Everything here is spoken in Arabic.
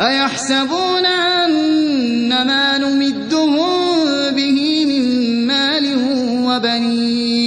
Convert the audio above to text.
أَيَحْسَبُونَ أَنَّمَا نُمِدُّهُم بِهِ مِن مَّالٍ وَبَنِينَ